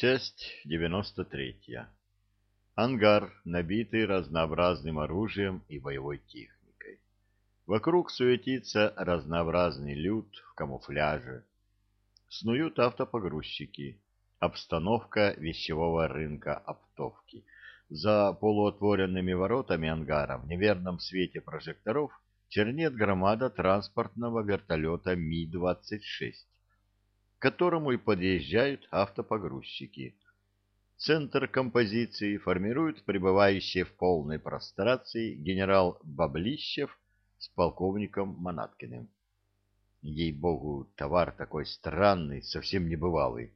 Часть 93. Ангар, набитый разнообразным оружием и боевой техникой. Вокруг суетится разнообразный люд в камуфляже. Снуют автопогрузчики. Обстановка вещевого рынка оптовки. За полуотворенными воротами ангара в неверном свете прожекторов чернеет громада транспортного вертолета Ми-26 которому и подъезжают автопогрузчики. Центр композиции формируют пребывающие в полной прострации генерал Баблищев с полковником Манаткиным. Ей-богу, товар такой странный, совсем небывалый.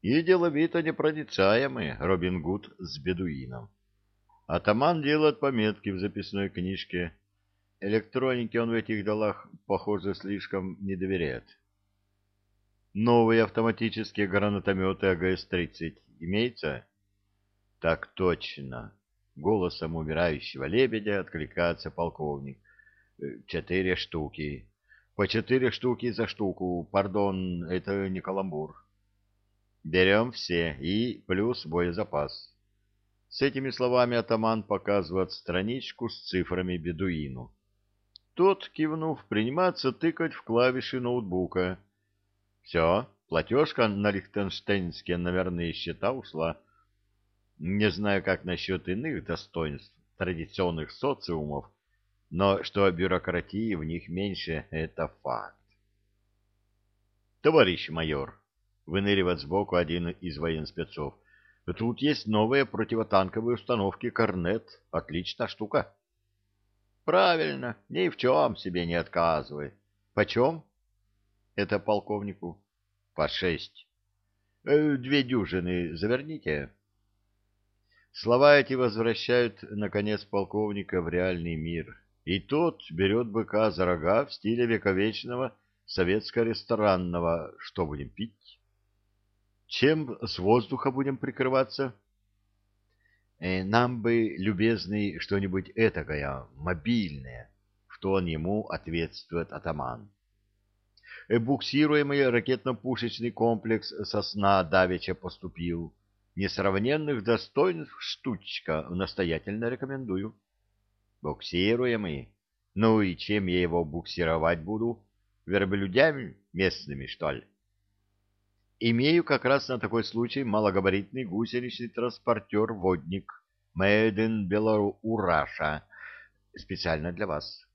И деловито непроницаемый Робин Гуд с бедуином. Атаман делает пометки в записной книжке. Электронике он в этих делах, похоже, слишком не доверяет. Новые автоматические гранатометы АГС-30 имеются? Так точно. Голосом умирающего лебедя откликается полковник. Четыре штуки. По четыре штуки за штуку. Пардон, это не каламбур. Берем все и плюс боезапас. С этими словами атаман показывает страничку с цифрами бедуину. Тот, кивнув, принимается тыкать в клавиши ноутбука. Все, платежка на лихтенштейнские номерные счета ушла. Не знаю, как насчет иных достоинств традиционных социумов, но что бюрократии в них меньше — это факт. Товарищ майор, выныривает сбоку один из военспецов, тут есть новые противотанковые установки «Корнет». Отличная штука. Правильно, ни в чем себе не отказывай. Почем? Это полковнику. По шесть. Э, две дюжины заверните. Слова эти возвращают, наконец, полковника в реальный мир. И тот берет быка за рога в стиле вековечного советско-ресторанного. Что будем пить? Чем с воздуха будем прикрываться? Э, нам бы, любезный, что-нибудь этакое, мобильное, в тон ему ответствует атаман буксируемый ракетно-пушечный комплекс «Сосна» давеча поступил. Несравненных достоинств штучка, настоятельно рекомендую. Буксируемый? Ну и чем я его буксировать буду? Верблюдями местными, что ли? Имею как раз на такой случай малогабаритный гусеничный транспортер-водник in Белоураша. Специально для вас.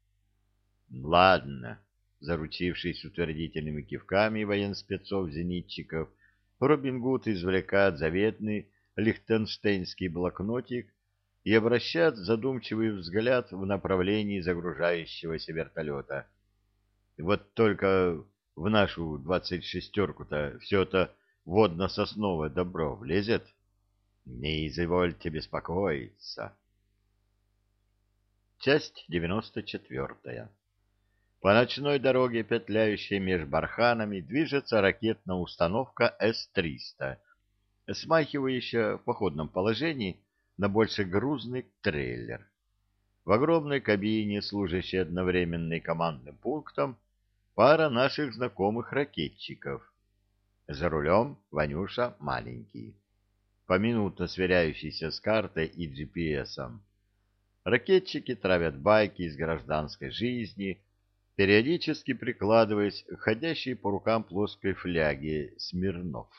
Ладно, Заручившись утвердительными кивками военспецов-зенитчиков, Робин Гуд извлекает заветный лихтенштейнский блокнотик и обращает задумчивый взгляд в направлении загружающегося вертолета. Вот только в нашу двадцать шестерку-то все это водно-сосновое добро влезет. Не извольте беспокоиться. Часть девяносто четвертая. По ночной дороге, петляющей меж барханами, движется ракетная установка С-300, смахивающая в походном положении на больше грузный трейлер. В огромной кабине, служащей одновременно и командным пунктом, пара наших знакомых ракетчиков. За рулем Ванюша маленький, поминутно сверяющийся с картой и GPS-ом. Ракетчики травят байки из гражданской жизни, периодически прикладываясь к ходящей по рукам плоской фляге Смирнов.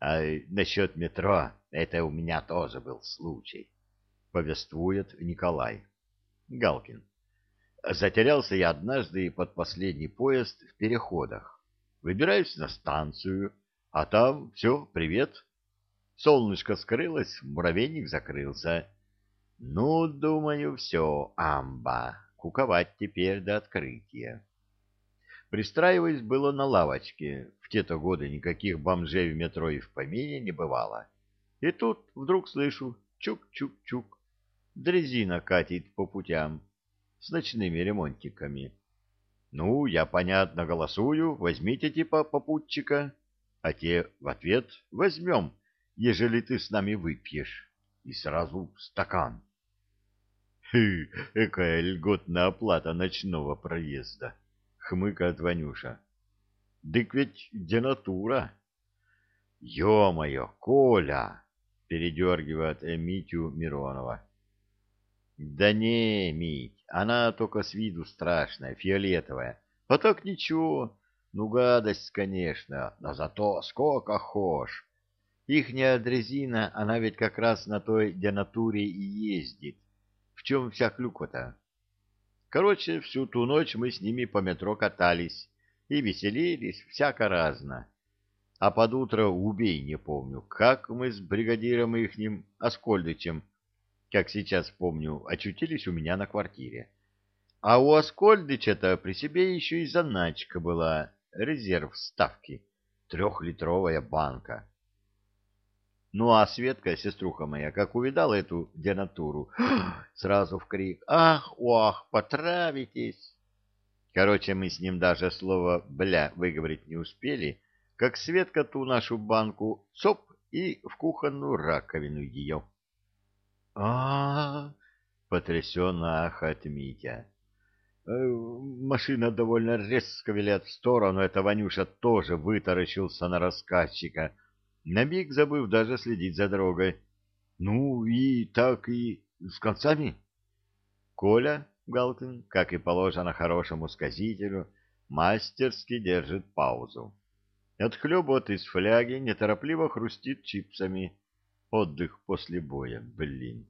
А насчет метро, это у меня тоже был случай, повествует Николай. Галкин. Затерялся я однажды под последний поезд в переходах. Выбираюсь на станцию, а там все, привет. Солнышко скрылось, муравейник закрылся. Ну, думаю, все, амба куковать теперь до открытия. Пристраиваясь было на лавочке, в те-то годы никаких бомжей в метро и в помине не бывало. И тут вдруг слышу чук-чук-чук, дрезина катит по путям с ночными ремонтиками. Ну, я, понятно, голосую, возьмите типа попутчика, а те в ответ возьмем, ежели ты с нами выпьешь, и сразу стакан. Хы, какая льготная оплата ночного проезда, хмыкает Ванюша. Дык ведь денатура. Ё-моё, Коля! Передергивает Митю Миронова. Да не, Мить, она только с виду страшная, фиолетовая. А так ничего. Ну, гадость, конечно, но зато сколько хошь. Ихняя дрезина, она ведь как раз на той денатуре и ездит. Чем вся клюква-то? Короче, всю ту ночь мы с ними по метро катались и веселились всяко разно. А под утро убей не помню, как мы с бригадиром ихним Аскольдычем, как сейчас помню, очутились у меня на квартире. А у Аскольдыча-то при себе еще и заначка была, резерв ставки, трехлитровая банка. Ну, а Светка, сеструха моя, как увидала эту денатуру, сразу в крик «Ах, ох, потравитесь!» Короче, мы с ним даже слово «бля» выговорить не успели, как Светка ту нашу банку цоп и в кухонную раковину ее. а, -а, -а потрясенно ахает Митя. Э, машина довольно резко виляет в сторону, это Ванюша тоже вытаращился на рассказчика — на миг забыв даже следить за дорогой. Ну и так и с концами. Коля Галкин, как и положено хорошему сказителю, мастерски держит паузу. Отхлебывает из фляги, неторопливо хрустит чипсами. Отдых после боя, блин.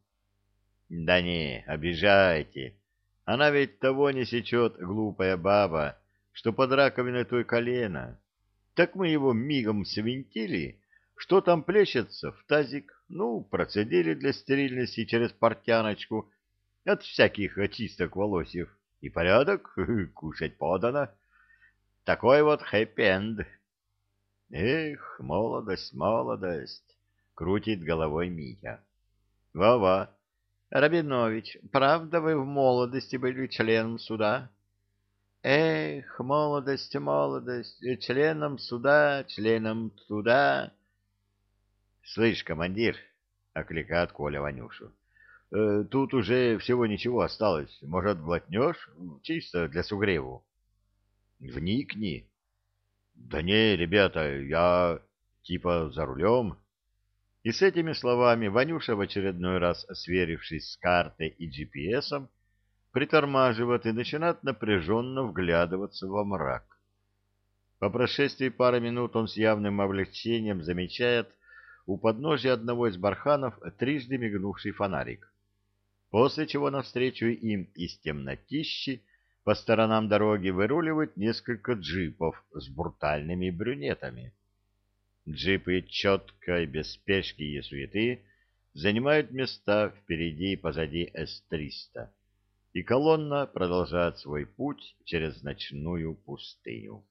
Да не, обижайте. Она ведь того не сечет, глупая баба, что под раковиной той колено. Так мы его мигом свинтили, что там плещется в тазик? Ну, процедили для стерильности через портяночку от всяких очисток волосьев. И порядок, кушать подано. Такой вот хэппи-энд. Эх, молодость, молодость, крутит головой Митя. Ва-ва. Рабинович, правда вы в молодости были членом суда? Эх, молодость, молодость, членом суда, членом суда. — Слышь, командир, — окликает Коля Ванюшу, э, — тут уже всего ничего осталось. Может, глотнешь? Чисто для сугреву. — Вникни. — Да не, ребята, я типа за рулем. И с этими словами Ванюша в очередной раз, сверившись с картой и GPS-ом, притормаживает и начинает напряженно вглядываться во мрак. По прошествии пары минут он с явным облегчением замечает, у подножия одного из барханов трижды мигнувший фонарик, после чего навстречу им из темнотищи по сторонам дороги выруливают несколько джипов с брутальными брюнетами. Джипы четко и без спешки и суеты занимают места впереди и позади С-300, и колонна продолжает свой путь через ночную пустыню.